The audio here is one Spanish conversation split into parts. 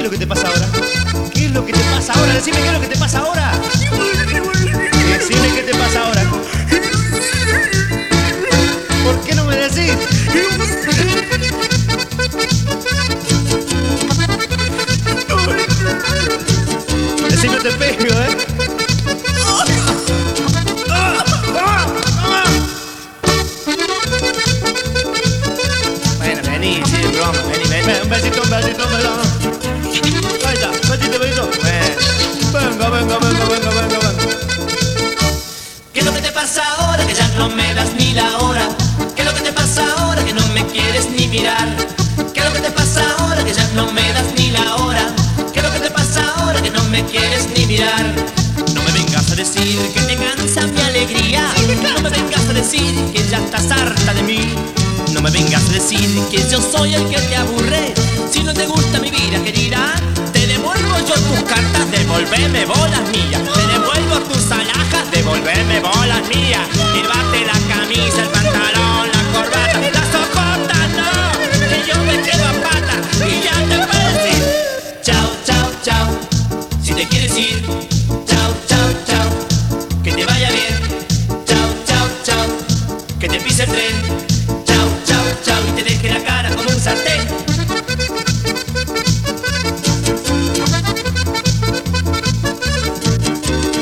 ¿Qué es lo que te pasa ahora? ¿Qué es lo que te pasa ahora? Decime qué es lo que te pasa ahora. Decime qué te pasa ahora. ¿Por qué no me decís? Decime te pego, ¿eh? Bueno, vení, sí, broma, vení, vení. Un besito, un besito, un besito. No me das ni la hora? ¿Qué es lo que te pasa ahora que no me quieres ni mirar? ¿Qué es lo que te pasa ahora que ya no me das ni la hora? ¿Qué es lo que te pasa ahora que no me quieres ni mirar? No me vengas a decir que te cansa mi alegría. No me vengas a decir que ya estás harta de mí. No me vengas a decir que yo soy el que te aburre. Si no te gusta mi vida, querida, te devuelvo yo tus cartas, devolveme bolas mías. Te quieres ir, chao, chao, chao. Que te vaya bien. Chao, chao, chao. Que te pise el tren. Chao, chao, chao. Y te deje la cara como un sartén.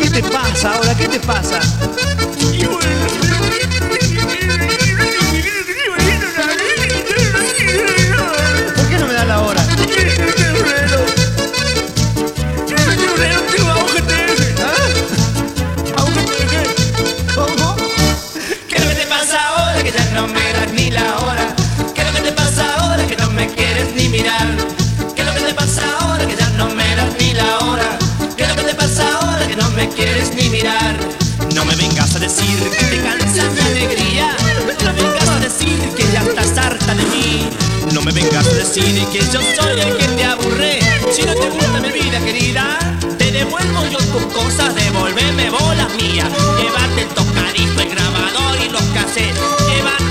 ¿Qué te pasa ahora? ¿Qué te pasa? Quieres ni mirar? No me vengas a decir que te cansa mi alegría. No me vengas a decir que ya estás harta de mí. No me vengas a decir que yo soy el que te aburre. Si no te gusta mi vida querida, te devuelvo yo tus cosas, devolveme bolas mías. Llévate el tocadisco, el grabador y los cassettes. Llévate